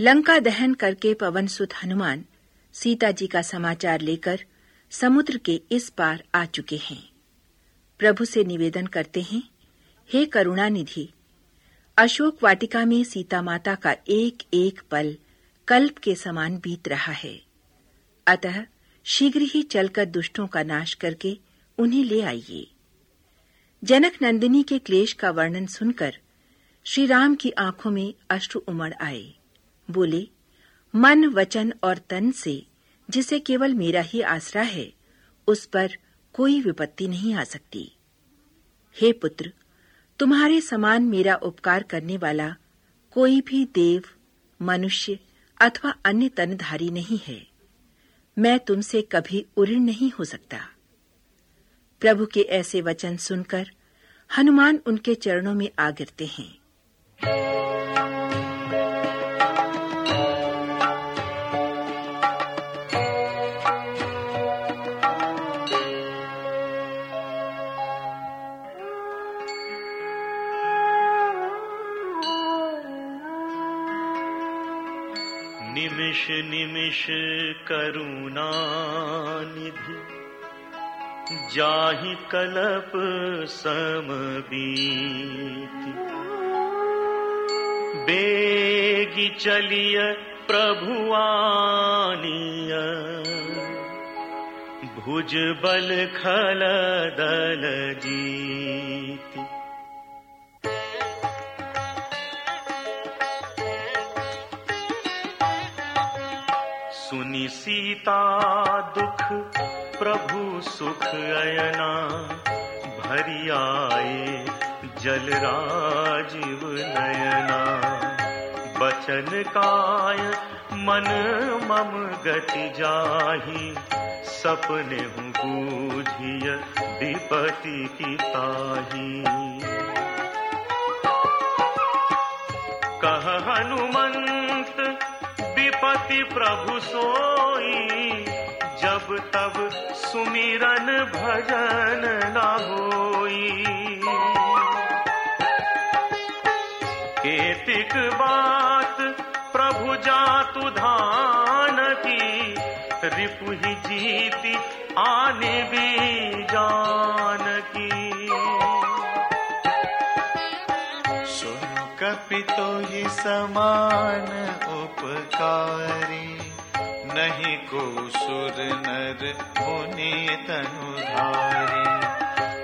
लंका दहन करके पवन सुत हनुमान, सीता जी का समाचार लेकर समुद्र के इस पार आ चुके हैं। प्रभु से निवेदन करते हैं, हे करुणा निधि अशोक वाटिका में सीता माता का एक एक पल कल्प के समान बीत रहा है। अतः शीघ्र ही चलकर दुष्टों का नाश करके उन्हें ले आइए। जनक नंदिनी के क्लेश का वर्णन सुनकर श्री राम की आँखों में अश्रु उमड़ आए। बोले, मन, वचन और तन से, जिसे केवल मेरा ही आसरा है, उस पर कोई विपत्ति नहीं आ सकती। हे पुत्र, तुम्हारे समान मेरा उपकार करने वाला कोई भी देव, मनुष्य अथवा अन्य तनधारी नहीं है। मैं तुमसे कभी उऋण नहीं हो सकता। प्रभु के ऐसे वचन सुनकर हनुमान उनके चरणों में आ गिरते हैं। निमिष करुणा निधि जाहि कलप समबीति बेगी चलिय प्रभुआनिय भुज बल खल दल जीति सीता दुख प्रभु सुख अयना भरी जल राजीव नयना। बचन काय मन मम गति जाही सपने बूझिय विपति की ताही। कह हनुमंत विपति प्रभु सोई, जब तब सुमिरन भजन न होई। केतिक बात प्रभु जातु धान की, रिपु ही जीती आने भी जान की। कपितो ही समान उपकारी। नहीं को सुर नर मुनि तनुधारी।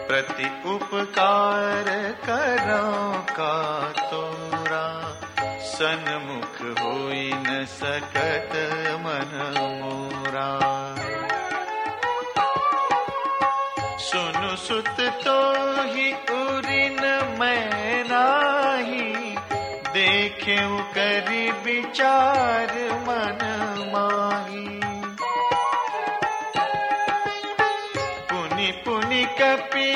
प्रति उपकार करो का तोरा। सन्मुख होई न सकत मन मोरा। सुनु सुत तो ही उरिन मैं देखे करी विचार मन माही। पुनि पुनि कपि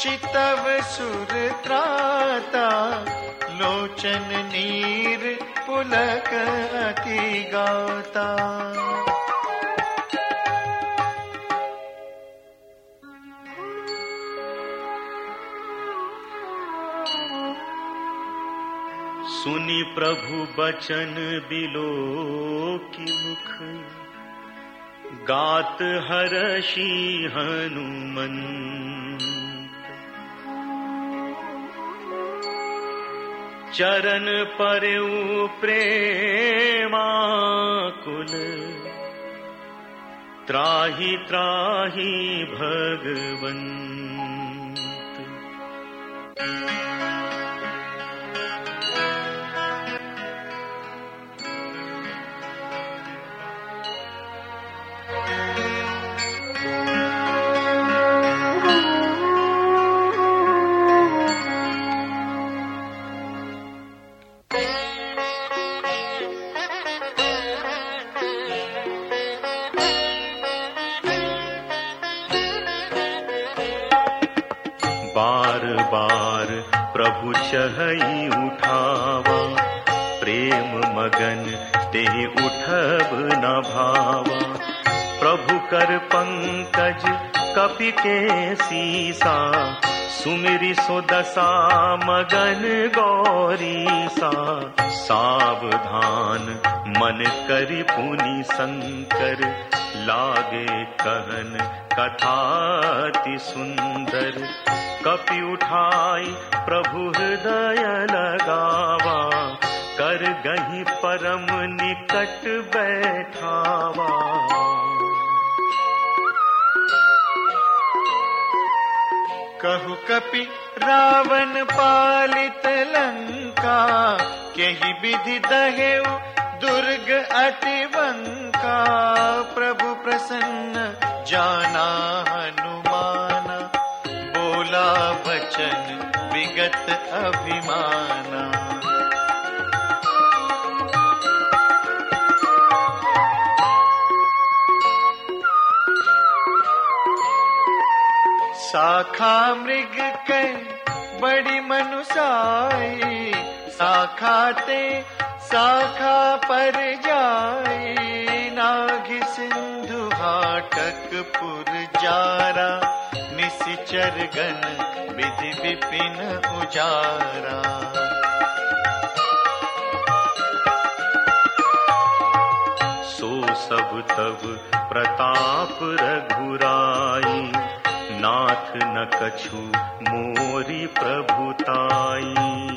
चितव सुर त्राता लोचन नीर पुलक अति गाता सुनि प्रभु बचन बिलो की मुख। गात हरषि हनुमंत चरण परऊ प्रेमा कुल त्राही त्राही भगवंत प्रभु उठावा, प्रेम मगन ते उठब न भावा। प्रभु कर पंकज कपि के सीसा, सुमिरी सो दशा मगन गौरी सा सावधान मन करी पुनि शंकर, लागे कहन कथाति सुंदर। कपि उठाई प्रभु हृदय लगावा कर गही परम निकट बैठावा। कहु कपि रावण पालित लंका, केहि विधि दहेउ दुर्ग अति वंका प्रभु प्रसन्न, जाना हनुमाना, बोला वचन विगत अभिमाना। शाखा मृग के बड़ी मनुसाई, शाखाते शाखा पर जाई, नाग सिंधु हाटक पुर जारा। निशिचर गण विधि विपिन उजारा। सो सब तब प्रताप रघुराई नाथ न कछु मोरी प्रभुताई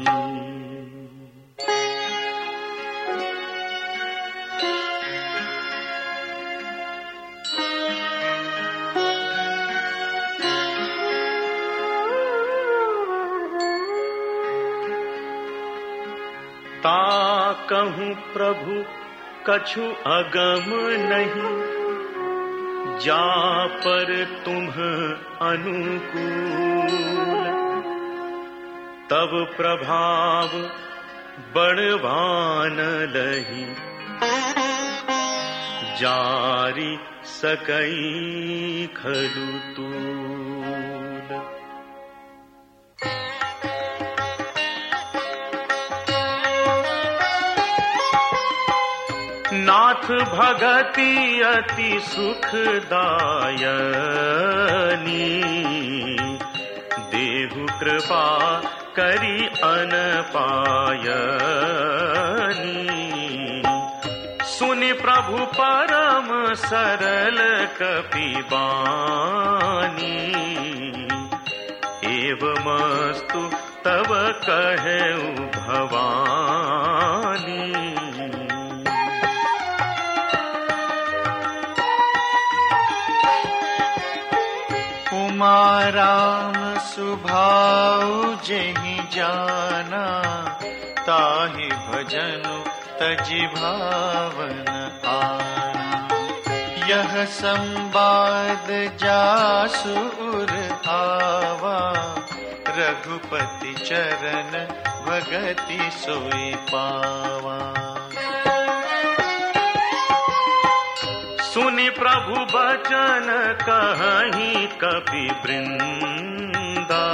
ता कहूँ प्रभु कछु अगम नहीं। जा पर तुम अनुकूल। तब प्रभाव बड़वान लही। जारी सकई खलु तूल नाथ भगति अति सुखदायनी। देहु कृपा करी अन अनपायनी। सुनि प्रभु परम सरल कपिबानी एवमस्तु तब कहु भवानी। उमाराम सुभाऊ जही जाना, ताहि भजनु तजि भावन आना। यह संवाद जासुर आवा, रघुपति चरण भगति सोई पावा। प्रभु बचन कहीं कपि वृंदा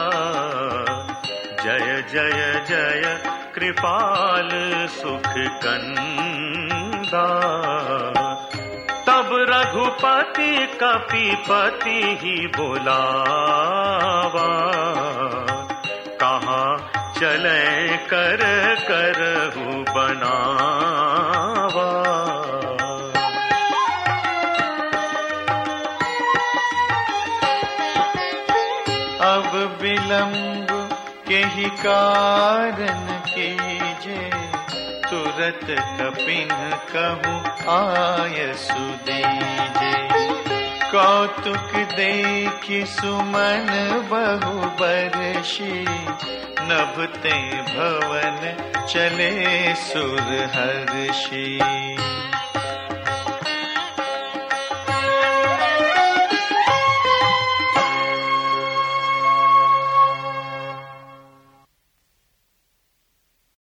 जय जय जय, कृपाल सुख कंदा तब रघुपति कपिपति ही बोलावा। कहा चले कर करहु बनावा। अब विलंब के ही कारण कीजे तुरत कपिन कहूँ, आय सुदीजे कौतुक देखी सुमन बहु बरशी नभते भवन चले सुर हर्षी